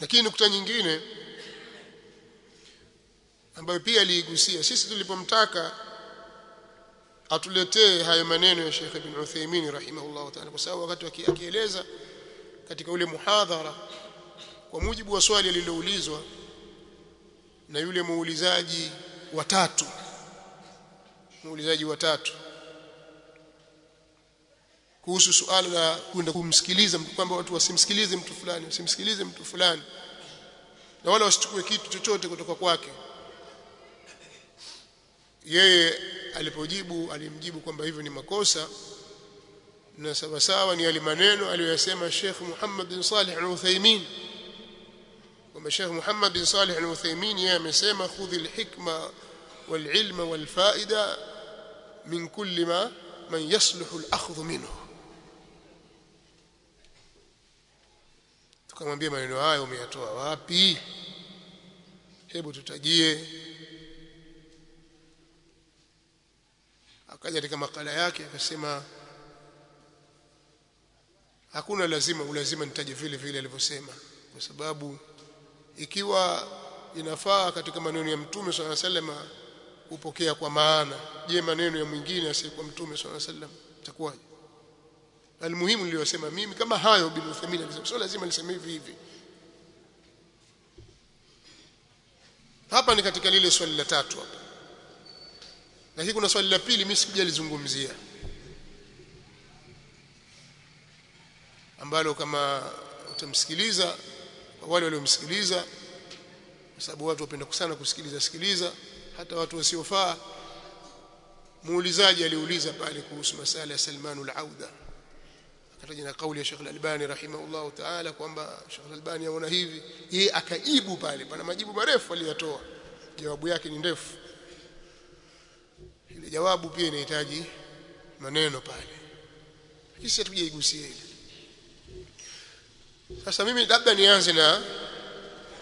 lakini nukta nyingine ambayo pia aliigusia sisi tulipomtaka atuletee hayo maneno ya Sheikh Ibn Uthaymeen rahimahullah ta'ala kwa sababu wakati akieleza katika ule muhadhara kwa mujibu wa swali lililoulizwa na yule muulizaji watatu muulizaji watatu kuhusu suala la kwenda kumsikiliza kwamba watu wasimsikilize mtu fulani wasimsikilize mtu fulani na wala wasichukue kitu chochote kutoka kwake. Yeye alipojibu alimjibu kwamba hivyo ni makosa na sawa sawa ni yale maneno aliyosema Sheikh Muhammad bin Salih al-Uthaymeen kwamba Sheikh Muhammad bin Salih al-Uthaymeen yeye amesema khudhi al-hikma wal-ilma wal-faida min kulli ma man yasluhu al-akhdhu minhu tukamwambia maneno hayo umeyatoa wapi? Hebu tutajie. Akaja katika makala yake akasema hakuna lazima ulazima nitaje vile vile alivyosema kwa sababu ikiwa inafaa katika maneno ya mtume swalla sallam kupokea kwa maana. Je maneno ya mwingine asiyekuwa mtume swalla sallam itakuwaje almuhimu niliyosema mimi kama hayo bin Uthaymeen alisema. Sio lazima aliseme hivi hivi. Hapa ni katika lile swali la tatu hapa. Lakini kuna swali la pili mimi sijalizungumzia ambalo kama utamsikiliza kwa wale waliomsikiliza kwa sababu watu wapenda sana kusikiliza sikiliza hata watu wasiofaa. Muulizaji aliuliza pale kuhusu masala ya Salman al-Auda akataja na kauli ya Sheikh Al-Albani rahimahullah ta'ala kwamba Sheikh Al-Albani aona hivi. Yeye akajibu pale pana majibu marefu aliyatoa jawabu yake ni ndefu. Ile jawabu pia inahitaji maneno pale. Kisha tujaigusie ile sasa mimi labda nianze na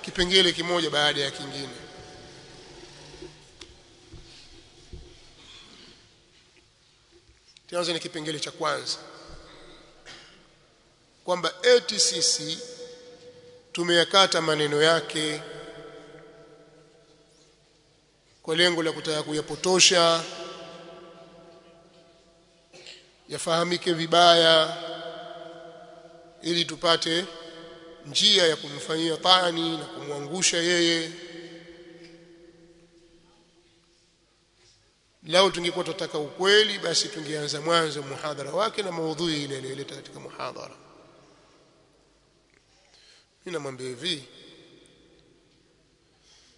kipengele kimoja baada ya kingine. Tuanze na kipengele cha kwanza kwamba eti sisi tumeyakata maneno yake kwa lengo la kutaka kuyapotosha yafahamike vibaya ili tupate njia ya kumfanyia tani na kumwangusha yeye. Lao tungekuwa tutataka ukweli basi tungeanza mwanzo muhadhara wake na maudhui ile iliyoleta katika muhadhara mimi namwambia hivi.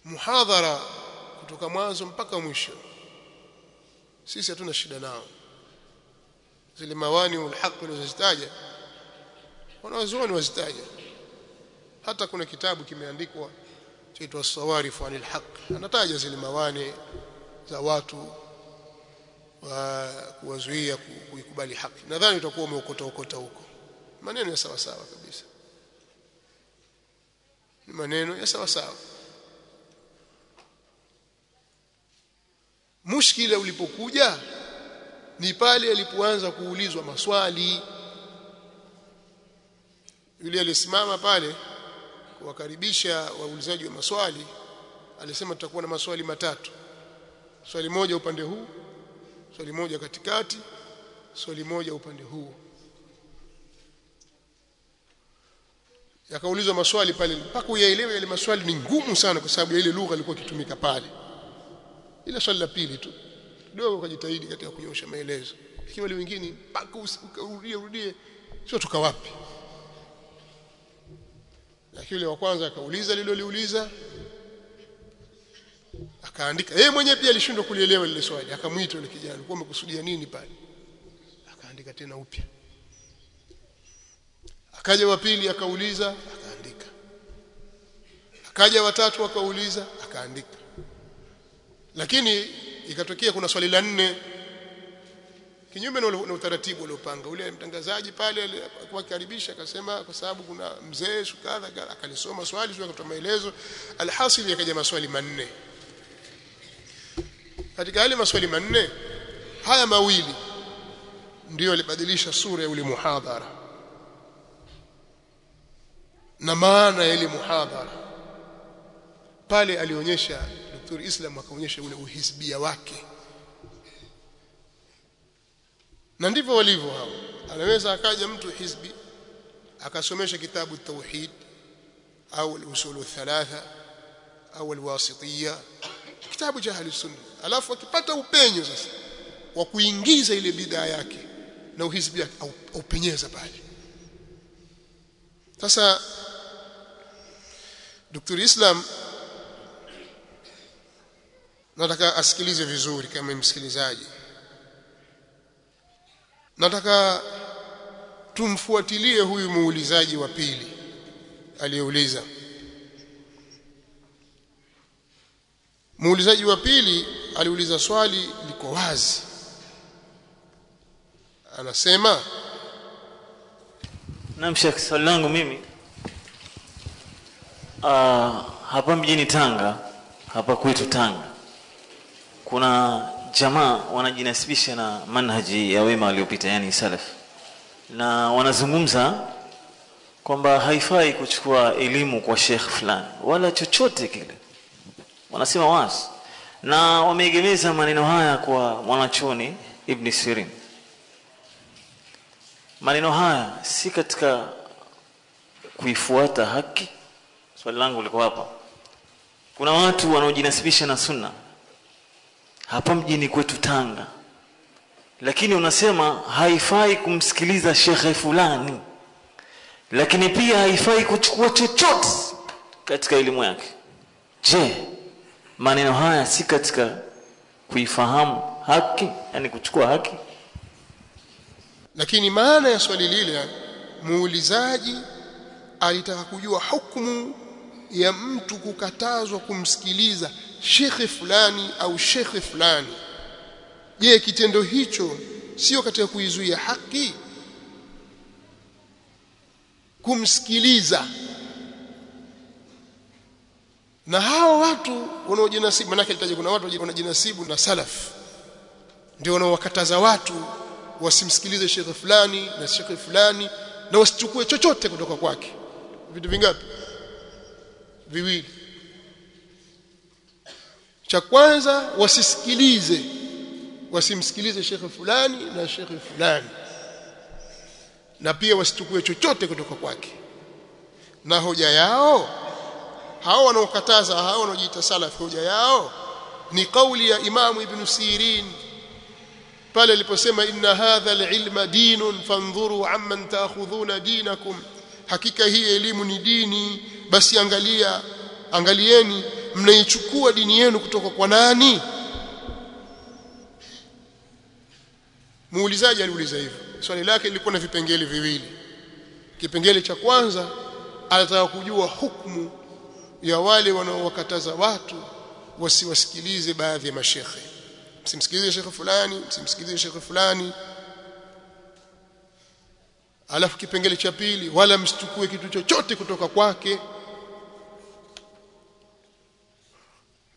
Muhadhara kutoka mwanzo mpaka mwisho sisi hatuna shida nao. Zile mawani ulhaq ulizozitaja wanawazuoni wazitaja. Hata kuna kitabu kimeandikwa chaitwa sawarifu anil haq. Anataja zile mawani za watu wa kuwazuia kuikubali haki. Nadhani utakuwa umeokota okota huko. Maneno ya sawa sawa kabisa ni maneno ya sawa sawa. Mushkila ulipokuja ni pale alipoanza kuulizwa maswali. Yule alisimama pale kuwakaribisha waulizaji wa maswali alisema tutakuwa na maswali matatu. Swali moja upande huu swali moja katikati swali moja upande huu yakaulizwa maswali pale mpaka uyaelewe yale maswali ni ngumu sana kwa sababu ya ile lugha ilikuwa ikitumika pale. Ile swali la pili tu kidogo ukajitahidi katika kunyosha maelezo. Lakini wale wengine mpaka urudie urudie sio tuka wapi. Lakini yule wa kwanza akauliza liloliuliza akaandika yeye mwenyewe pia alishindwa kulielewa lile swali akamwita yule kijana kwa umekusudia nini pale? Akaandika tena upya akaja wa pili akauliza akaandika. Akaja watatu akauliza akaandika. Lakini ikatokea kuna swali la nne. Kinyume na utaratibu uliopanga. Ule mtangazaji pale alikuwa akikaribisha akasema kwa sababu kuna mzee shukadha akalisoma swali sio akatoa maelezo. Alhasili yakaja maswali manne. Katika yale maswali manne haya mawili ndiyo alibadilisha sura ya ule muhadhara na maana ya ile muhadhara pale alionyesha Dr. Islam akaonyesha ule uhisbia wake. Na ndivyo walivyo hao. Anaweza akaja mtu hizbi akasomesha kitabu tauhid au al-usul thalatha au al-wasitiyya kitabu cha ahli sunna alafu akipata upenyo sasa wa kuingiza ile bidhaa yake na uhisbi yake au upenyeza pale. Sasa Dr. Islam nataka asikilize vizuri kama msikilizaji. Nataka tumfuatilie huyu muulizaji wa pili aliyeuliza. Muulizaji wa pili aliuliza swali liko wazi. Anasema Naam Sheikh, swali langu mimi uh, hapa mjini Tanga, hapa kwetu Tanga, kuna jamaa wanajinasibisha na manhaji ya wema waliopita, yani salaf, na wanazungumza kwamba haifai kuchukua elimu kwa sheikh fulani wala chochote kile, wanasema wazi, na wameegemeza maneno haya kwa mwanachoni Ibn Sirin. Maneno haya si katika kuifuata haki swali langu liko hapa. Kuna watu wanaojinasibisha na sunna hapa mjini kwetu Tanga lakini unasema haifai kumsikiliza shekhe fulani lakini pia haifai kuchukua chochote katika elimu yake. Je maneno haya si katika kuifahamu haki yani kuchukua haki? Lakini maana ya swali lile muulizaji alitaka kujua hukumu ya mtu kukatazwa kumsikiliza shekhe fulani au shekhe fulani. Je kitendo hicho sio katika kuizuia haki? Kumsikiliza. Na hao watu wanaojinasibu manake alitaja kuna watu wanajinasibu na salaf. Ndio wanaowakataza watu wasimsikilize shekhe fulani na shekhe fulani na wasichukue chochote kutoka kwake. Vitu vingapi viwili. Cha kwanza wasisikilize. Wasimsikilize shekhe fulani na shekhe fulani. Na pia wasichukue chochote kutoka kwake. Na hoja yao hao wanaokataza hao wanaojiita salaf hoja yao ni kauli ya imamu ibn Sirin. Pale aliposema inna hadha alilma dinun fandhuru amman takhudhuna dinakum. Hakika hii elimu ni dini basi angalia angalieni mnaichukua dini yenu kutoka kwa nani? Muulizaji aliuliza hivyo. Swali lake lilikuwa na vipengele viwili. Kipengele cha kwanza anataka kujua hukumu ya wale wanaowakataza watu wasiwasikilize baadhi ya mashekhe msimsikilize shekhe fulani msimsikilize shekhe fulani. Alafu kipengele cha pili wala msichukue kitu chochote kutoka kwake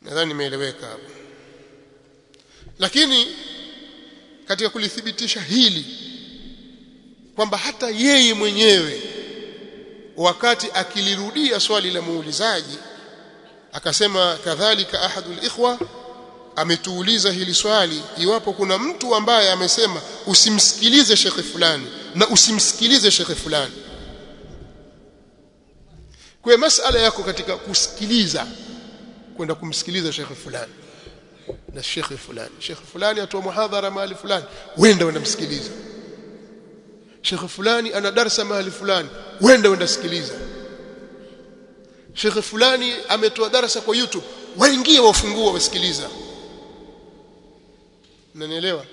nadhani nimeeleweka hapo. Lakini katika kulithibitisha hili kwamba hata yeye mwenyewe wakati akilirudia swali la muulizaji akasema kadhalika ahadul ikhwa ametuuliza hili swali iwapo kuna mtu ambaye amesema usimsikilize shekhe fulani na usimsikilize shekhe fulani. Kwa masala yako katika kusikiliza kwenda kumsikiliza shekhe fulani. Na shekhe fulani. Shekhe fulani atoa muhadhara mahali fulani wenda wenda msikiliza shekhe fulani ana darsa mahali fulani wenda wenda sikiliza shekhe fulani ametoa darasa kwa YouTube waingie wafungua wasikiliza Unanielewa?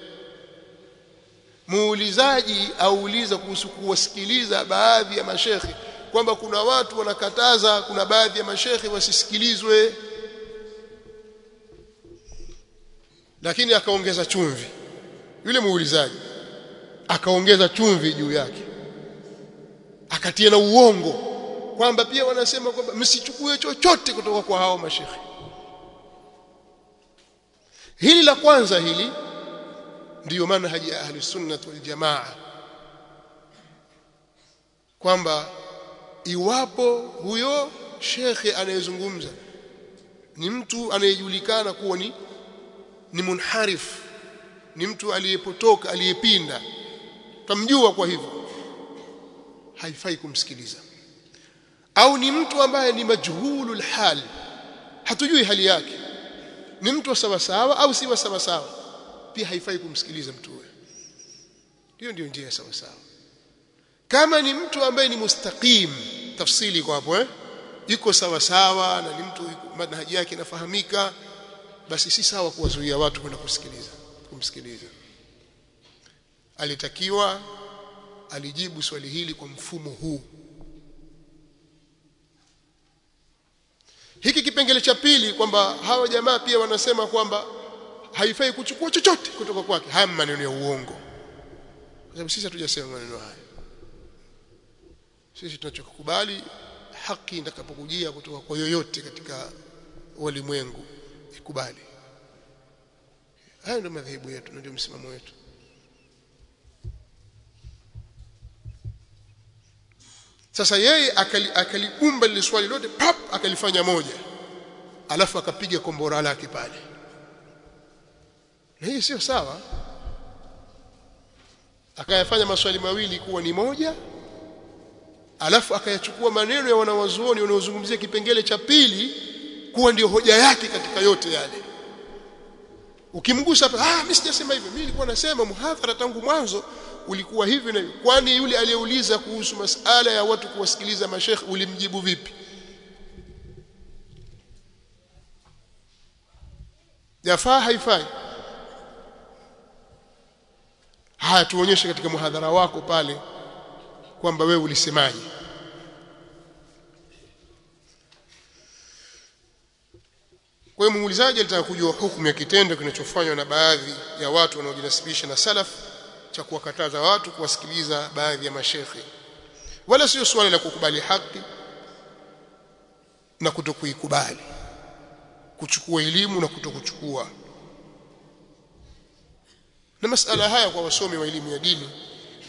Muulizaji auliza kuhusu kuwasikiliza baadhi ya mashekhe kwamba kuna watu wanakataza kuna baadhi ya mashekhe wasisikilizwe lakini akaongeza chumvi. Yule muulizaji akaongeza chumvi juu yake. Akatia na uongo kwamba pia wanasema kwamba msichukue chochote kutoka kwa hao mashekhi hili la kwanza hili ndiyo manhaji ya ahli sunnah wal jamaa kwamba iwapo huyo shekhe anayezungumza ni mtu anayejulikana kuwa ni ni munharif ni mtu aliyepotoka aliyepinda. Tamjua kwa hivyo. Haifai kumsikiliza. Au ni mtu ambaye ni majhulul hal hatujui hali yake. Ni mtu wa sawa sawa au si wa sawa sawa pia haifai kumsikiliza mtu huyo. Hiyo ndio njia sawa sawa kama ni mtu ambaye ni mustaqim tafsili kwa hapo eh? Yuko sawa sawa na ni mtu manhaji yake inafahamika basi si sawa kuwazuia watu kwenda kusikiliza kumsikiliza. Alitakiwa alijibu swali hili kwa mfumo huu. Hiki kipengele cha pili kwamba hawa jamaa pia wanasema kwamba haifai kuchukua chochote kutoka kwake. Haya maneno ya uongo. Kwa sababu sisi hatujasema maneno haya. Sisi tunachokubali haki itakapokujia kutoka kwa yoyote katika walimwengu ikubali hayo ndio madhehebu yetu ndio msimamo wetu. Sasa yeye akaliumba lile swali lote pap akalifanya moja. Alafu akapiga kombora lake pale. Na hii sio sawa. Akayafanya maswali mawili kuwa ni moja. Alafu akayachukua maneno ya wanawazuoni wanaozungumzia kipengele cha pili kuwa ndio hoja yake katika yote yale. Ukimgusa ah mimi sijasema hivyo. Mimi nilikuwa nasema muhadhara tangu mwanzo ulikuwa hivi na kwani yule aliyeuliza kuhusu masala ya watu kuwasikiliza mashekhi ulimjibu vipi? Yafaa haifai. Haya tuonyeshe katika muhadhara wako pale kwamba wewe ulisemaje kwa hiyo muulizaji alitaka kujua hukumu ya kitendo kinachofanywa na baadhi ya watu wanaojinasibisha na salaf cha kuwakataza watu kuwasikiliza baadhi ya mashekhe. Wala sio swali la kukubali haki na kutokuikubali. Kuchukua elimu na kutokuchukua. Na masala haya kwa wasomi wa elimu ya dini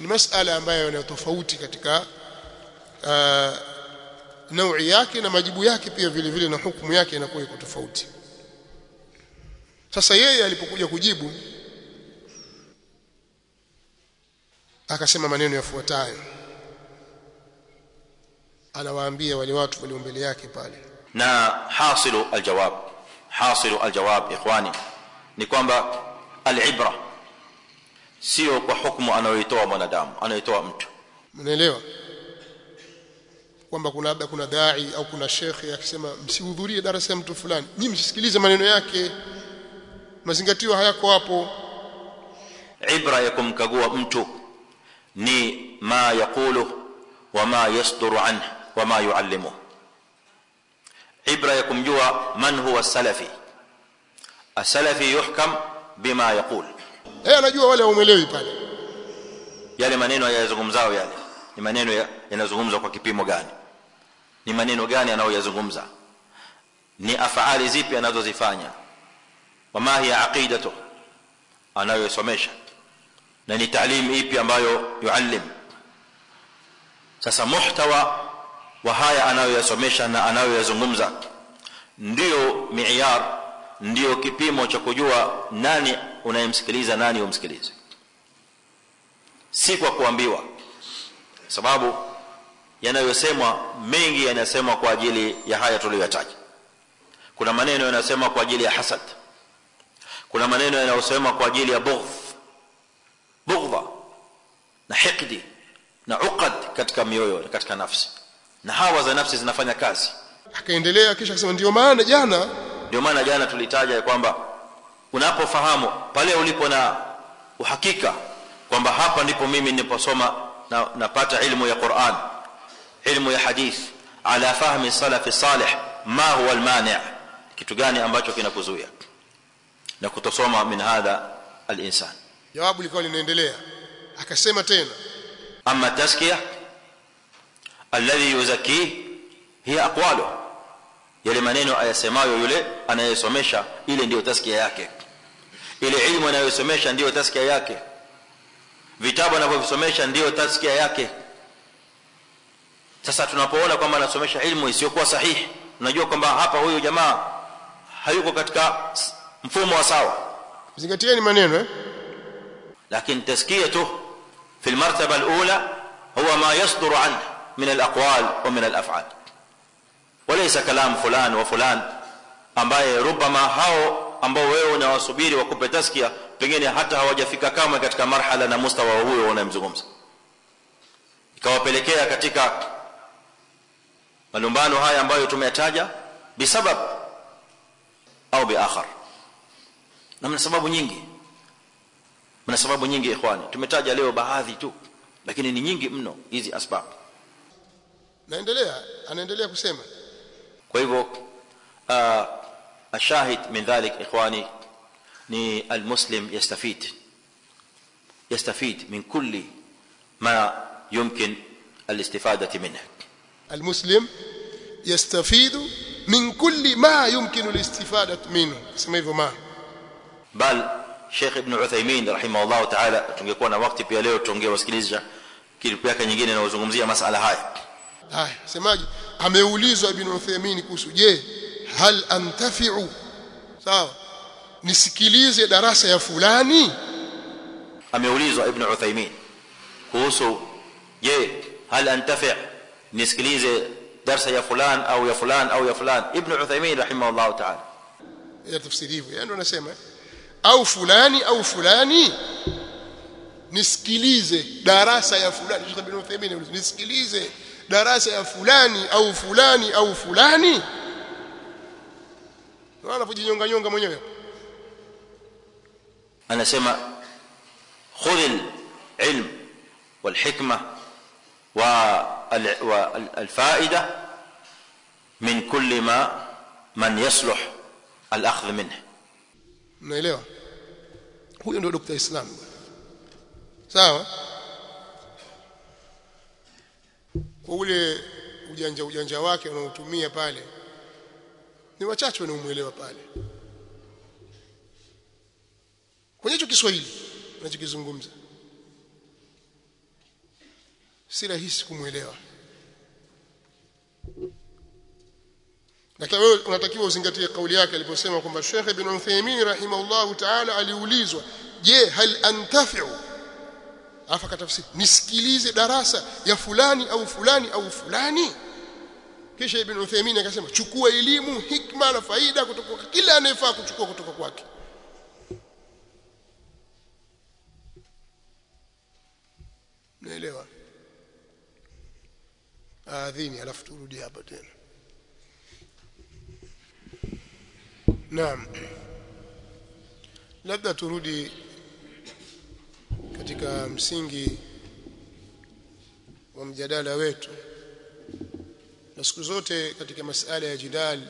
ni masala ambayo yana tofauti katika uh, naui yake na majibu yake pia vile vile na hukumu yake inakuwa iko tofauti sasa yeye alipokuja kujibu akasema maneno yafuatayo. Anawaambia wale watu walio mbele yake pale. Na hasilu aljawab hasilu aljawab ikhwani ni kwamba alibra sio kwa hukumu anayoitoa mwanadamu anayoitoa mtu. Mnaelewa? Kwamba kuna labda kuna dai au kuna shekhe akisema msihudhurie darasa ya mtu fulani. Nyinyi msisikilize maneno yake mazingatio hayako hapo. Ibra ya kumkagua mtu ni ma yaqulu wama yasduru anhu wama yuallimu ibra ya kumjua man huwa salafi. Asalafi yuhkam bima yaqul. Yeye anajua wale waumelewi pale. Yale maneno yazungumzao yale. Ni maneno yanazungumzwa kwa kipimo gani? Ni maneno gani anayoyazungumza ni afaali zipi anazozifanya wama hiya aqidatu anayosomesha na ni taalimu ipi ambayo yuallim? Sasa muhtawa wa haya anayoyasomesha na anayoyazungumza ndio mi'yar ndio kipimo cha kujua nani unayemsikiliza nani umsikilize si kwa kuambiwa sababu yanayosemwa mengi yanasemwa kwa ajili ya haya tuliyoyataja. Kuna maneno yanasemwa kwa ajili ya hasad kuna maneno yanayosema kwa ajili ya bughd bughdha. Na hiqdi. Na uqad katika mioyo katika nafsi. Na hawa za nafsi zinafanya kazi. Akaendelea kisha akasema ndio maana jana ndio maana jana tulitaja ya kwamba unapofahamu pale ulipo na uhakika kwamba hapa ndipo mimi niliposoma na napata ilmu ya Qur'an ilmu ya hadith ala fahmi salafi salih ma huwa almani' kitu gani ambacho kinakuzuia na kutosoma min hadha alinsan. Jawabu likawa linaendelea. Akasema tena amma taskiya alladhi yuzakki hiya aqwalu. Yale maneno ayasemayo yule anayesomesha ile ndiyo taskiya yake. Ile ilmu anayosomesha ndiyo taskiya yake. Vitabu anavyosomesha ndiyo taskiya yake. Sasa tunapoona kwamba anasomesha ilmu isiyokuwa sahihi unajua kwamba hapa huyu jamaa hayuko katika mfumo wa sawa. Zingatieni maneno eh? Lakini tazkiyatu fi almartaba alula huwa ma yasduru anhu min alaqwal wa min alaf'al. Walaysa kalam fulan wa fulan ambaye rubama hao ambao wewe unawasubiri wakupe taskia pengine hata hawajafika kama katika marhala na mustawa huyo unayemzungumza. Ikawapelekea katika malumbano haya ambayo tumeyataja bisabab au biakhar na mna sababu nyingi mna sababu nyingi ikhwani tumetaja leo baadhi tu lakini ni nyingi mno hizi asbabu naendelea anaendelea kusema kwa hivyo uh, ashahid min dhalik ikhwani ni almuslim yastafid yastafid min kulli ma yumkin الاستفاده منه المسلم يستفيد من كل ما يمكن الاستفادة منه اسمه ma bal Sheikh Ibn Uthaymeen rahimahullah ta'ala tungekuwa na wakati pia leo tungewasikiliza klipu yake nyingine inayozungumzia masala haya. Haya semaji ameulizwa ibn Uthaymeen kuhusu je hal antafi'u? Sawa. Nisikilize darasa ya fulani? Ameulizwa Ibn Uthaymeen kuhusu je hal antafi? Nisikilize darasa ya fulani au ya fulani au ya fulani Ibn Uthaymeen rahimahullah ta'ala. Ya tafsiri hivyo. Yani anasema au fulani au fulani nisikilize darasa ya fulani Sheikh Ibn Uthaymeen nisikilize darasa ya fulani au fulani au fulani Unaona anapojinyonga nyonga mwenyewe anasema khudh al-ilm wal-hikma wal-fa'ida min kulli ma man yasluh al-akhdh minhu mnaelewa? Huyo ndio Dr. Islam. Sawa? Kwa ule ujanja ujanja wake unaotumia pale ni wachache wanaomuelewa pale. Kwenye hicho Kiswahili unachokizungumza si rahisi lakini wewe unatakiwa uzingatie kauli yake aliposema kwamba Sheikh Ibn Uthaymeen rahimahullahu ta'ala aliulizwa je hal antafi'u? Afa katafsiri nisikilize darasa ya fulani au fulani au fulani. Kisha Ibn Uthaymeen akasema chukua elimu hikma na faida kutoka kwa kila anayefaa kuchukua kutoka kwake. Naelewa adhini alafu turudi hapa tena Naam. Labda turudi katika msingi wa mjadala wetu. Na siku zote katika masala ya jidal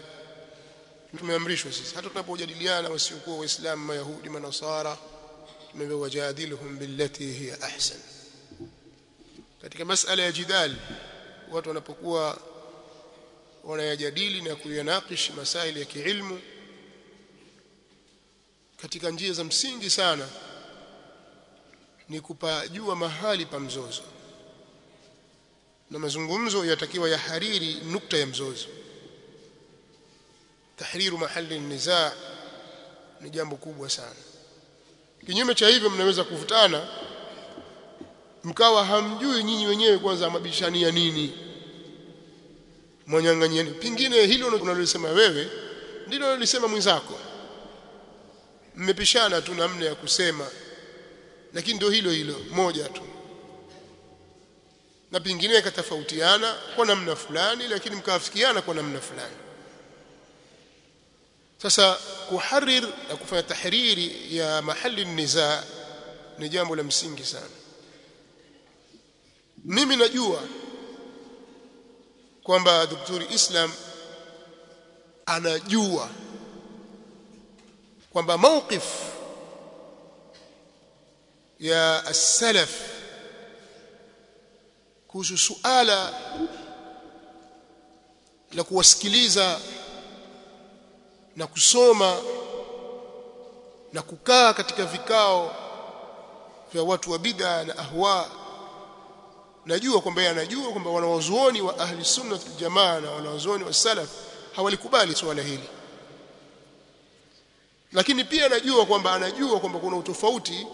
tumeamrishwa sisi hata tunapojadiliana wasiokuwa waislamu mayahudi manasara tumeambiwa wajadilhum billati hiya ahsan katika masala ya jidal watu wanapokuwa wanayajadili na kuyanakish masaili ya kiilmu katika njia za msingi sana ni kupajua mahali pa mzozo. Na mazungumzo yatakiwa ya hariri nukta ya mzozo. Tahriru mahali nizaa ni jambo kubwa sana. Kinyume cha hivyo mnaweza kuvutana mkawa hamjui nyinyi wenyewe kwanza mabishania nini. Mwanyang'anyeni pingine hilo unalosema wewe ndilo unalosema mwenzako mmepishana tu namna ya kusema. Lakini ndio hilo hilo moja tu. Na pingine ikatofautiana kwa namna fulani lakini mkaafikiana kwa namna fulani. Sasa kuharir na kufanya tahriri ya mahali niza ni jambo la msingi sana. Mimi najua kwamba daktari Islam anajua kwamba mawqif ya as-salaf kuhusu suala la kuwasikiliza na kusoma na kukaa katika vikao vya watu wa bid'a na ahwa najua kwamba yeye anajua kwamba wanawazuoni wa ahli sunna jamaa na wanawazuoni wa salaf hawalikubali swala hili lakini pia anajua kwamba anajua kwamba kuna utofauti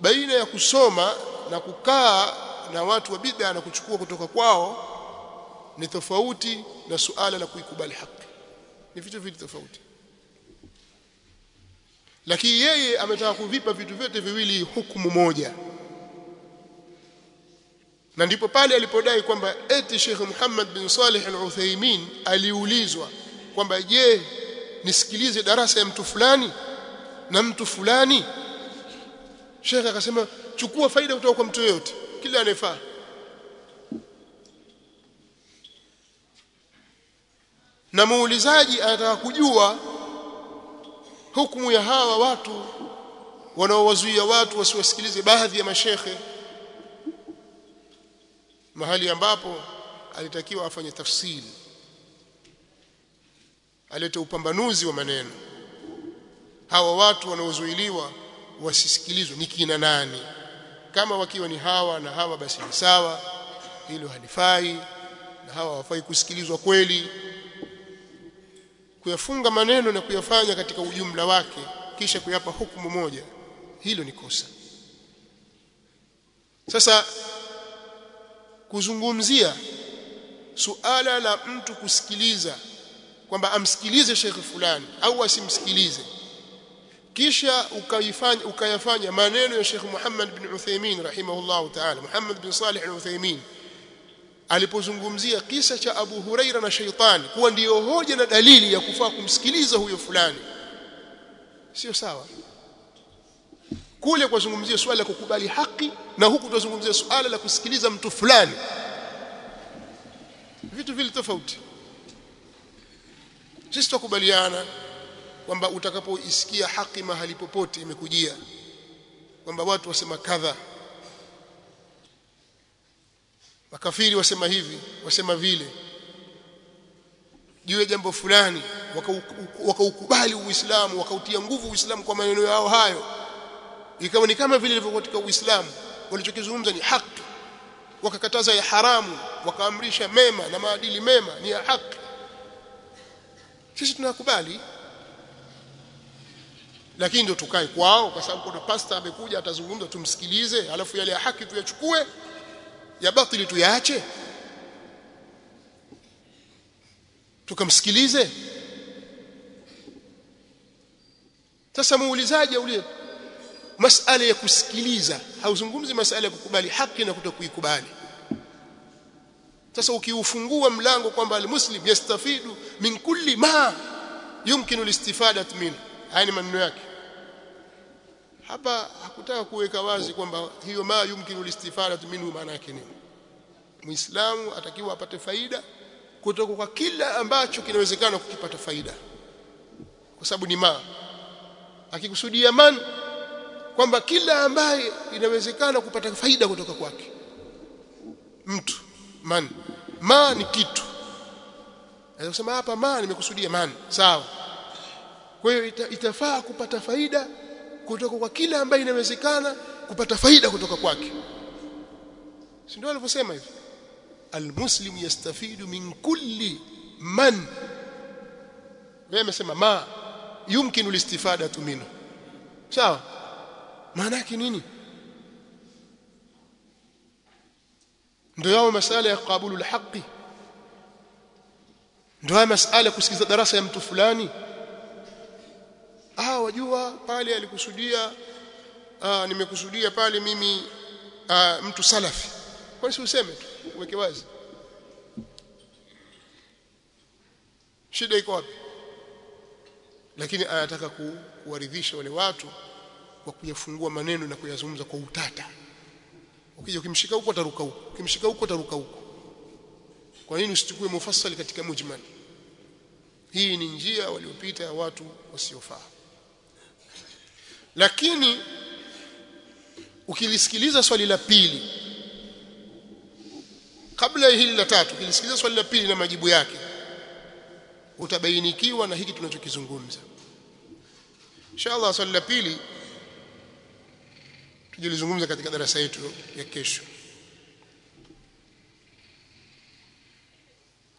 baina ya kusoma na kukaa na watu wa bid'a na kuchukua kutoka kwao ni tofauti na suala la kuikubali haki. Ni vitu viwili tofauti. Lakini yeye ametaka kuvipa vitu vyote viwili hukumu moja. Na ndipo pale alipodai kwamba eti Sheikh Muhammad bin Salih al-Uthaymeen aliulizwa kwamba je nisikilize darasa ya mtu fulani na mtu fulani. Sheikh akasema chukua faida kutoka kwa mtu yote kila anayefaa. Na muulizaji anataka kujua hukumu ya hawa watu wanaowazuia watu wasiwasikilize baadhi ya mashekhe mahali ambapo alitakiwa afanye tafsiri alete upambanuzi wa maneno. Hawa watu wanaozuiliwa wasisikilizwe ni kina nani? Kama wakiwa ni hawa na hawa basi ni sawa. Hilo halifai na hawa hawafai kusikilizwa kweli. Kuyafunga maneno na kuyafanya katika ujumla wake kisha kuyapa hukumu moja hilo ni kosa. Sasa kuzungumzia suala la mtu kusikiliza kwamba amsikilize shekhe fulani au asimsikilize. Kisha ukaifanya ukayafanya maneno ya Sheikh Muhammad bin Uthaymeen rahimahullah ta'ala Muhammad bin Salih al-Uthaymeen alipozungumzia kisa cha Abu Huraira na shaitani kuwa ndiyo hoja na dalili ya kufaa kumsikiliza huyo fulani. Sio sawa. Kule kuzungumzia swala la kukubali haki na huku tuzungumzia swala la kusikiliza mtu fulani. Vitu vile tofauti sisi tukubaliana kwamba utakapoisikia haki mahali popote imekujia kwamba watu wasema kadha makafiri wasema hivi wasema vile juu ya jambo fulani wakaukubali waka uislamu wakautia nguvu uislamu kwa maneno yao hayo ikawa ni kama vile ilivyokuwa katika uislamu walichokizungumza ni haki wakakataza ya haramu wakaamrisha mema na maadili mema ni ya haki sisi tunakubali. Lakini ndio tukae kwao kwa sababu kuna pasta amekuja atazungumza tumsikilize alafu yale ya haki tuyachukue ya batili tuyaache. Tukamsikilize. Sasa muulizaji aulie masala ya kusikiliza? Hauzungumzi masala ya kukubali haki na kutokuikubali sasa ukiufungua mlango kwamba almuslim yastafidu min kulli ma yumkinu listifadat min haya maneno yake. Hapa hakutaka kuweka wazi kwamba hiyo ma yumkinu listifadat minhu maana yake nini. Muislamu atakiwa apate faida kutoka kwa kila ambacho kinawezekana kukipata faida. Kwa sababu ni ma. Akikusudia man kwamba kila ambaye inawezekana kupata faida kutoka kwake. Mtu man. Ma ni kitu anasema hapa ma nimekusudia man sawa. Kwa hiyo ita, itafaa kupata faida kutoka kwa kila ambaye inawezekana kupata faida kutoka kwake. Si ndio alivyosema hivi? Almuslimu yastafidu min kulli man. Wewe amesema ma yumkinu listifada minhu. Sawa. Maana yake nini? Ndio yao masala ya qabulu alhaqi ndio haya masala kusikiza darasa ya mtu fulani. Ah wajua pale alikusudia ah nimekusudia pale mimi ah, mtu salafi. Kwa nini useme tu? Weke wazi. Shida iko wapi? Lakini anataka ku, kuwaridhisha wale watu kwa kuyafungua maneno na kuyazungumza kwa utata. Ukija ukimshika huko ataruka huko ukimshika huko ataruka huko kwa nini usichukue mufassali katika mujmal? Hii ni njia waliopita ya watu wasiofaa. Lakini ukilisikiliza swali la pili kabla hili la tatu ukilisikiliza swali la pili na majibu yake utabainikiwa na hiki tunachokizungumza. Inshallah swali la pili tujilizungumza katika darasa yetu ya kesho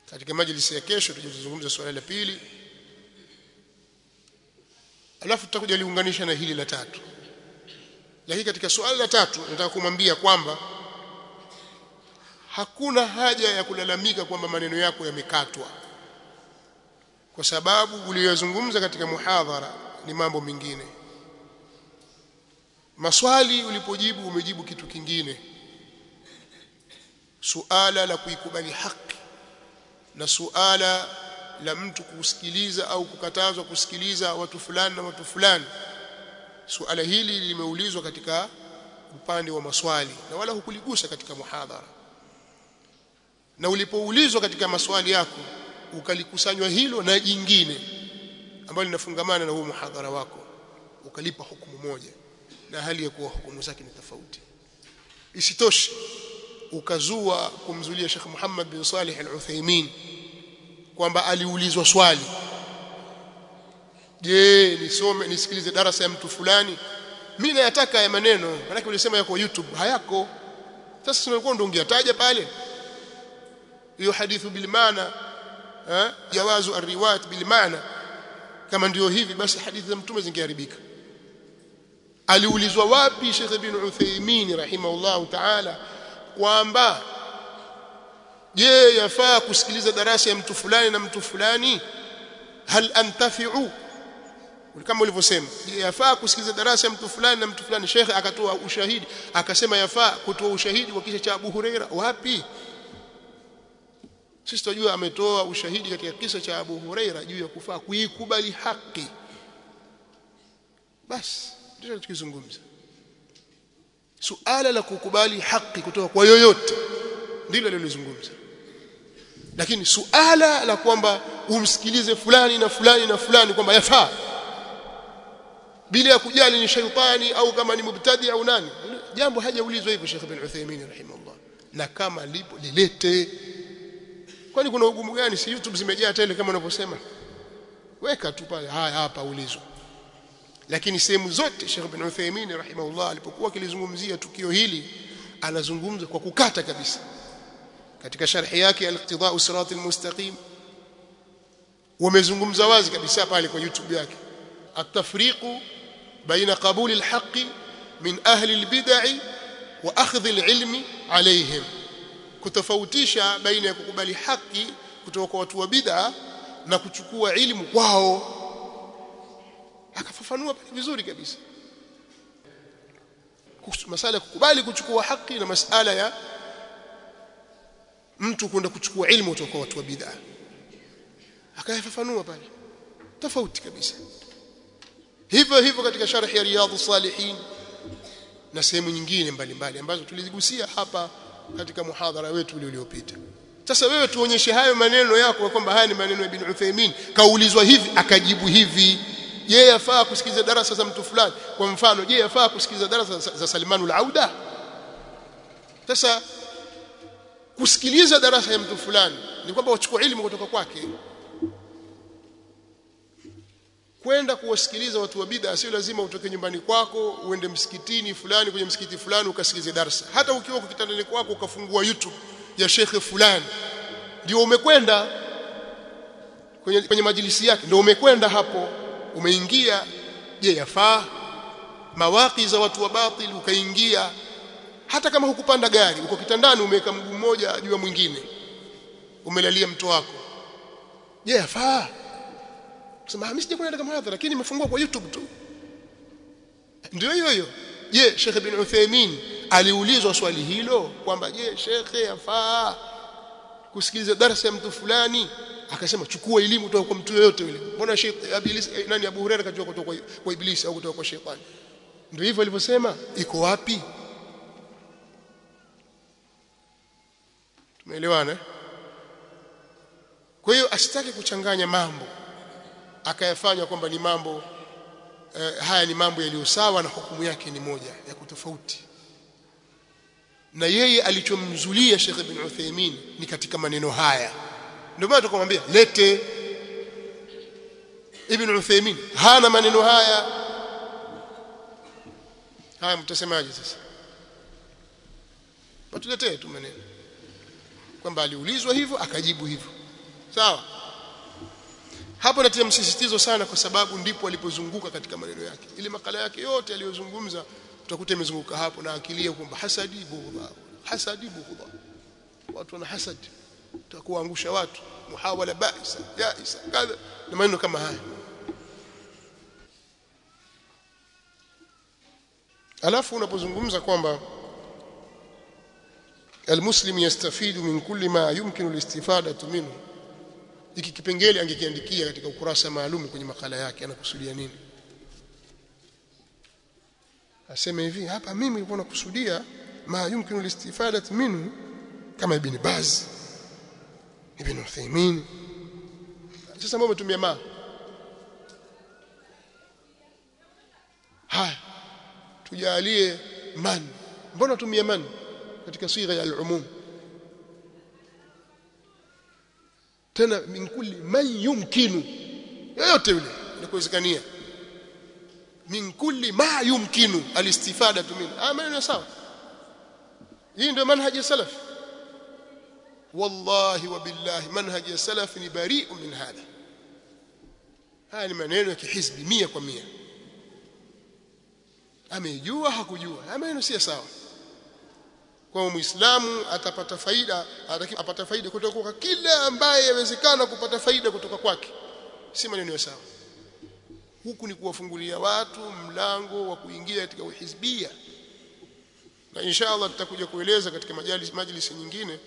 katika majlisi ya kesho tujazungumza swala la pili. Alafu tutakuja liunganisha na hili la tatu. Lakini katika swala la tatu nataka kumwambia kwamba hakuna haja ya kulalamika kwamba maneno yako yamekatwa. Kwa sababu uliyozungumza katika muhadhara ni mambo mengine. Maswali ulipojibu umejibu kitu kingine. Suala la kuikubali haki na suala la mtu kusikiliza au kukatazwa kusikiliza watu fulani na watu fulani suala hili limeulizwa katika upande wa maswali na wala hukuligusa katika muhadhara. Na ulipoulizwa katika maswali yako ukalikusanywa hilo na jingine ambalo linafungamana na huo muhadhara wako ukalipa hukumu moja na hali ya kuwa hukumu zake ni tofauti. Isitoshe ukazua kumzulia Sheikh Muhammad bin Salih Al-Uthaymeen kwamba aliulizwa swali. Je nisome nisikilize darasa ya mtu fulani? Mimi nayataka ya maneno maana ulisema yako YouTube. Hayako. Sasa tunakuwa ndio ungeyataja pale? Hiyo hadithu bil maana eh jawazu ar-riwayat bil maana. Kama ndio hivi basi hadithi za mtume zingeharibika. Aliulizwa wapi Sheikh bin Uthaymeen rahimahullahu ta'ala kwamba je yafaa kusikiliza darasa ya mtu fulani na mtu fulani? Hal antafi'u? Kama ulivyosema je yafaa kusikiliza darasa ya mtu fulani na mtu fulani? Shekhe akatoa ushahidi akasema yafaa kutoa ushahidi kwa kisa cha Abu Huraira. Wapi? Sisi tunajua ametoa ushahidi katika kisa cha Abu Huraira juu ya kufaa kuikubali haki. Basi ndio tukizungumza suala la kukubali haki kutoka kwa yoyote ndilo alilozungumza. Lakini suala la kwamba umsikilize fulani na fulani na fulani kwamba yafaa bila ya kujali ni shaytani au kama ni mubtadi au nani jambo hajaulizwa hivyo Sheikh bin Uthaymeen rahimahullah. Na kama lipo lilete. Kwani kuna ugumu gani? Si YouTube zimejaa tele kama unavyosema? Weka tu pale haya hapa ulizwa lakini sehemu zote Sheikh Ibn Uthaymeen rahimahullah alipokuwa akilizungumzia tukio hili anazungumza kwa kukata kabisa. Katika sharhi yake al-iqtida'u sirat al-mustaqim wamezungumza wazi kabisa pale kwa YouTube yake. At-tafriqu baina qabuli al-haqq min ahli al-bid'i wa akhdhi al-ilmi alayhim. Kutofautisha baina ya kukubali haki kutoka kwa watu wa bid'a na kuchukua ilmu kwao akafafanua pale vizuri kabisa. Masala kukubali kuchukua haki na masala ya mtu kwenda kuchukua ilmu kutoka watu wa bid'a. Akayafafanua pale. Tofauti kabisa. Hivyo hivyo katika sharhi ya riyadhus salihin na sehemu nyingine mbalimbali ambazo tulizigusia hapa katika muhadhara wetu ule uliopita. Sasa wewe tuonyeshe hayo maneno yako kwamba haya ni maneno ya Ibn Uthaymeen kaulizwa hivi akajibu hivi je yafaa kusikiliza darasa za mtu fulani. Kwa mfano je yafaa kusikiliza darasa za Salmanul Auda sasa kusikiliza darasa ya mtu fulani ni kwamba wachukua elimu kutoka kwake. Kwenda kuwasikiliza watu wa bid'a sio lazima utoke nyumbani kwako uende msikitini fulani kwenye msikiti fulani ukasikilize darasa. Hata ukiwa kwa kitandani kwako ukafungua YouTube ya shekhe fulani ndio umekwenda kwenye, kwenye majilisi yake ndio umekwenda hapo umeingia je yafaa? Mawaki za watu wa batil ukaingia hata kama hukupanda gari uko kitandani umeweka mguu mmoja juu ya mwingine umelalia mto wako je yafaa? Sema mimi sijakwenda katika muhadhara lakini nimefungua kwa YouTube tu. Ndio hiyo hiyo. Je Sheikh bin Uthaymeen aliulizwa swali hilo kwamba je shekhe yafaa kusikiliza darasa ya mtu fulani akasema chukua elimu kutoka kwa mtu yoyote yule. Mbona Iblis nani Abu Hurairah kachukua kutoka kwa iblisi au kutoka kwa shetani ndio hivyo alivyosema iko wapi? Tumeelewana kwa hiyo asitaki kuchanganya mambo akayafanya kwamba ni mambo eh, haya ni mambo yaliyo sawa na hukumu yake ni moja ya kutofauti. Na yeye alichomzulia Sheikh Ibn Uthaymeen ni katika maneno haya ndio maana tukamwambia lete Ibn Uthaymeen hana maneno haya. Haya mtasemaje sasa? Watuletee tu maneno. Kwamba aliulizwa hivyo akajibu hivyo. Sawa. Hapo natia msisitizo sana kwa sababu ndipo alipozunguka katika maneno yake. Ile makala yake yote aliyozungumza utakuta imezunguka hapo na akilia kwamba hasadi bughdha. Hasadi bughdha. Watu wana hasad utakuangusha watu. Muhawala baisa jaisa kadha. Na maneno kama haya. Alafu unapozungumza kwamba almuslim yastafidu min kulli ma yumkinu listifadatu minhu hiki kipengele angekiandikia katika ukurasa maalum kwenye makala yake anakusudia nini? Aseme hivi hapa mimi nilikuwa nakusudia ma yumkinu listifadatu minhu kama ibn Baz ibn Uthaymeen sasa mbona umetumia ma? Haya tujalie man. Mbona tumia man katika sigha ya al-umum? Tena min kulli man yumkinu. Yoyote yule inakuwezekania. Min kulli ma yumkinu alistifadatu min ah maneno sawa. Hii ndio manhaji salaf wallahi wa billahi manhaji ya salafi ni bari'u min hadha. Haya ni maneno ya kihizbi mia kwa mia. Amejua hakujua. Haya maneno si sawa. Kwa muislamu atapata faida atapata apata faida kutoka kwa kila ambaye yawezekana kupata faida kutoka kwake. Si maneno ya sawa. Huku ni kuwafungulia watu mlango wa kuingia katika uhizbia. Na inshallah tutakuja kueleza katika majlisi nyingine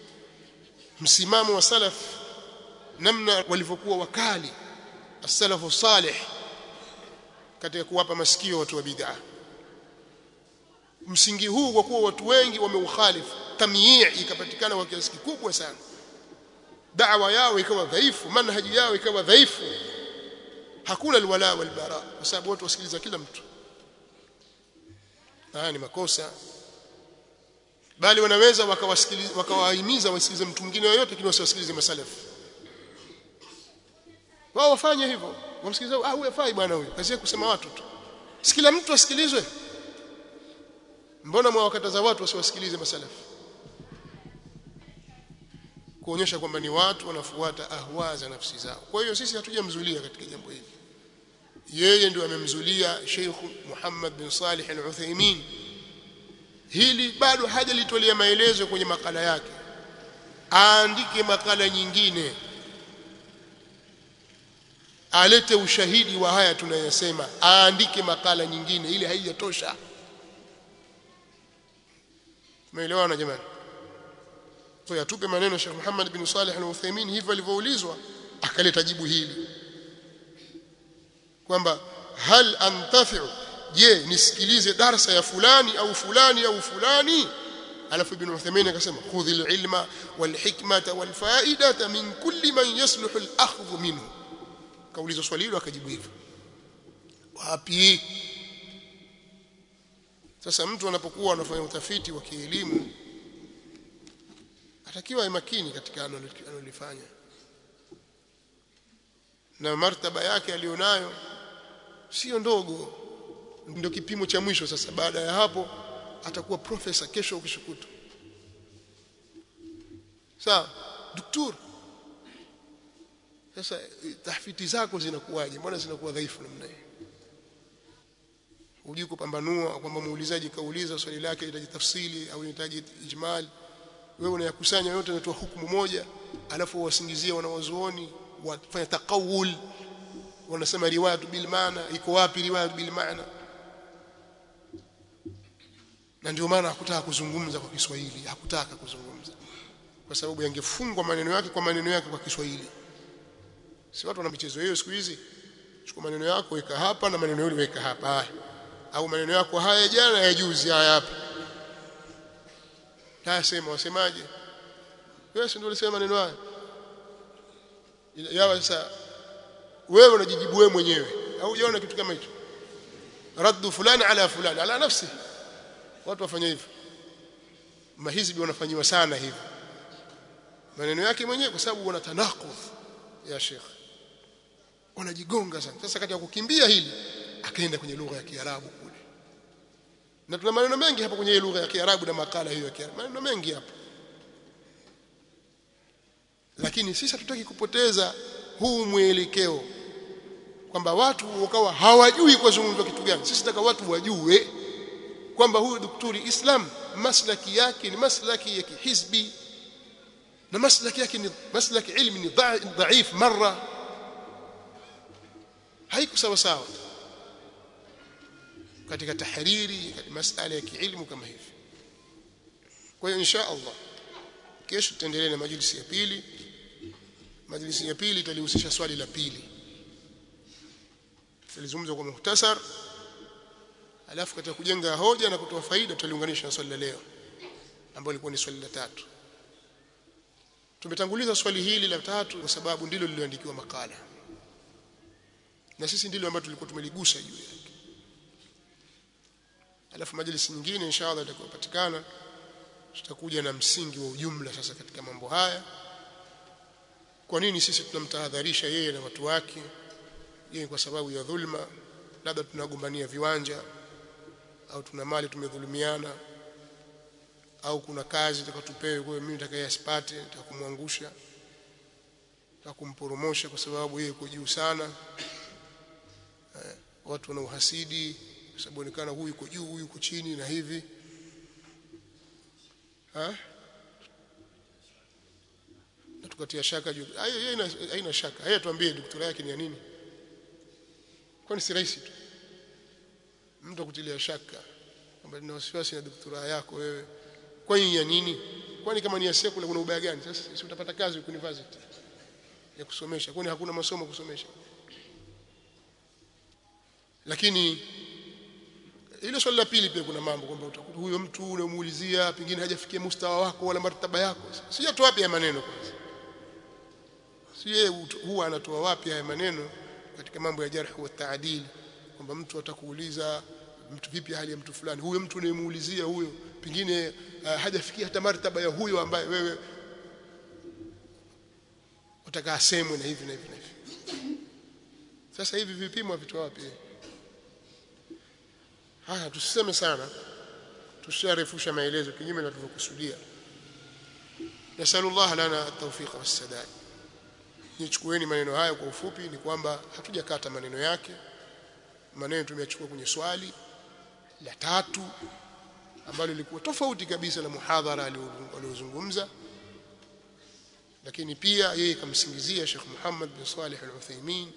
msimamo wa salaf namna walivyokuwa wakali as-salafu salih katika kuwapa masikio watu wa bid'ah. Msingi huu kwa kuwa watu wengi wameukhalifu tamyii ikapatikana kwa kiasi kikubwa sana. Da'wa yao ikawa dhaifu manhaji yao ikawa dhaifu. Hakuna alwala walbara kwa sababu watu wasikiliza kila mtu. Haya ni makosa bali wanaweza wakawasikiliza wakawahimiza wasikilize mtu mwingine yoyote lakini wasiwasikilize masalafu wao wafanye hivyo. Wamsikilize ah huyu afai bwana huyu kazi kusema watu tu. Sikila mtu asikilizwe? Mbona mwawakataza watu wasiwasikilize masalafu kuonyesha kwamba ni watu wanafuata ahwa za nafsi zao. Kwa hiyo sisi hatujamzulia katika jambo hili. Yeye ndio amemzulia Sheikh Muhammad bin Salih Al-Uthaymeen hili bado hajalitolea maelezo kwenye makala yake. Aandike makala nyingine. Alete ushahidi wa haya tunayosema aandike makala nyingine ili haijatosha. Umeelewana jamani? Kwa yatupe atupe maneno Sheikh Muhammad bin Saleh Al-Uthaymeen hivyo alivyoulizwa akaleta jibu hili. Kwamba hal antafi'u je nisikilize darsa ya fulani au fulani au fulani? Alafu ibn Uthaymeen akasema khudhil ilma wal hikmata wal faidata min kulli man yasluhu al akhdhu minhu. Kaulizo swali hilo akajibu hivyo. Wapi? Sasa mtu anapokuwa anafanya utafiti wa kielimu atakiwa makini katika analolifanya na martaba yake aliyonayo sio ndogo ndio kipimo cha mwisho. Sasa baada ya hapo atakuwa profesa kesho ukishukutu sawa? Daktari sasa tafiti zako zinakuwaje? Mbona zinakuwa dhaifu namna hii? Hujui kupambanua kwamba muulizaji kauliza swali lake linahitaji tafsili au linahitaji ijmal. Wewe unayakusanya yote unatoa hukumu moja alafu wasingizie wanawazuoni wafanya taqawul. Wanasema riwayatu bil maana iko wapi riwayatu bil maana na ndio maana hakutaka kuzungumza kwa Kiswahili hakutaka kuzungumza. Kwa sababu yangefungwa maneno yake kwa maneno yake kwa Kiswahili. Si watu wana michezo hiyo siku hizi? Chukua maneno yako weka hapa na maneno yule weka hapa au maneno yako haya jana ya juzi haya hapa nasema wasemaje? Wewe si ndio ulisema maneno haya? Yawa sasa wewe unajijibu wewe mwenyewe. Au unaona kitu kama hicho? Raddu fulani ala fulani ala nafsi watu wafanya hivyo. Mahizbi wanafanyiwa sana hivyo. Maneno yake mwenyewe kwa sababu wana tanakuf ya sheikh. Wanajigonga sana. Sasa kati ya kukimbia hili akaenda kwenye lugha ya Kiarabu kule. Na tuna maneno mengi hapa kwenye lugha ya Kiarabu na makala hiyo ya Kiarabu. Maneno mengi hapa. Lakini lakini sisi hatutaki kupoteza huu mwelekeo kwamba watu wakawa hawajui kwa zungumzo kitu gani. Sisi tunataka watu wajue kwamba huyu daktari Islam maslaki yake ni maslaki ya kihizbi na maslaki yake ni maslaki ilmi ni dhaif mara haiko sawa sawa katika tahariri masala ya kiilmu kama hivi. Kwa hiyo insha Allah kesho tutaendelea na majlisi ya pili. Majlisi ya pili italihusisha swali la pili. Tulizungumza kwa muhtasar alafu katika kujenga hoja na kutoa faida tutaliunganisha na swali la leo ambalo lilikuwa ni swali la tatu. Tumetanguliza swali hili la tatu kwa sababu ndilo lililoandikiwa makala. Na sisi ndilo ambalo tulikuwa tumeligusa juu yake. Alafu majlisi nyingine inshallah itakayopatikana tutakuja na msingi wa ujumla sasa katika mambo haya. Kwa nini sisi tunamtahadharisha yeye na watu wake? Yeye kwa sababu ya dhulma labda tunagombania viwanja au tuna mali tumedhulumiana au kuna kazi tukatupewe kwa hiyo mimi nitakaye asipate nitakumwangusha nitakumporomosha kwa sababu yeye yuko juu sana eh, watu wana uhasidi kwa sababu onekana huyu yuko juu huyu yuko chini na hivi ha na tukatia shaka juu haina shaka yeye tuambie doktora yake ni ya nini kwani si rahisi tu mtu akutilia shaka kwamba nina wasiwasi na doktora yako wewe. Kwani ya nini? Kwani kama ni ya sekula kuna ubaya gani? Sasa si utapata kazi kwa university ya kusomesha. Kwani hakuna masomo kusomesha? Lakini ile swali la pili pia kuna mambo kwamba huyo mtu unamuulizia pengine hajafikia mustawa wako wala martaba yako. Sijatoa wapi ya maneno kwanza. Si yeye huwa anatoa wapi haya maneno katika mambo ya jarh wa taadil kwamba mtu atakuuliza mtu vipi hali ya mtu fulani? Huyo mtu unayemuulizia huyo pengine uh, hajafikia hata martaba ya huyo ambaye wewe utakaa asemwe na hivi na hivi na hivi. Sasa hivi vipimo vitu wapi? Haya tusiseme sana. Tusiarefusha maelezo kinyume na tulivyokusudia. Nasallallahu lana at-tawfiq was-sadad nichukueni maneno haya kwa ufupi ni kwamba hatujakata maneno yake maneno tumeyachukua kwenye swali la tatu ambalo lilikuwa tofauti kabisa na muhadhara aliyozungumza lakini pia yeye kamsingizia Sheikh Muhammad bin Salih Al-Uthaymeen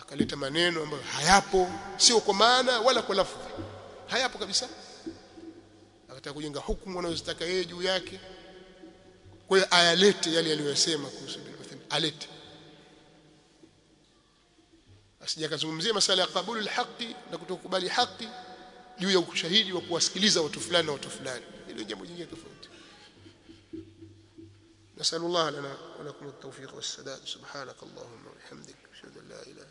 akaleta maneno ambayo hayapo sio kwa maana wala kwa lafzi. Hayapo kabisa. Akataka kujenga hukumu anayozitaka yeye juu yake. Kwa hiyo ayalete yale aliyosema kuhusu bin Uthaymeen alete asije akazungumzia masala ya kabuli alhaqi na kutokubali haki juu ya ushahidi wa kuwasikiliza watu fulani na watu fulani hilo ni jambo jingine tofauti نسأل الله لنا ولكم التوفيق والسداد سبحانك اللهم وبحمدك أشهد أن لا إله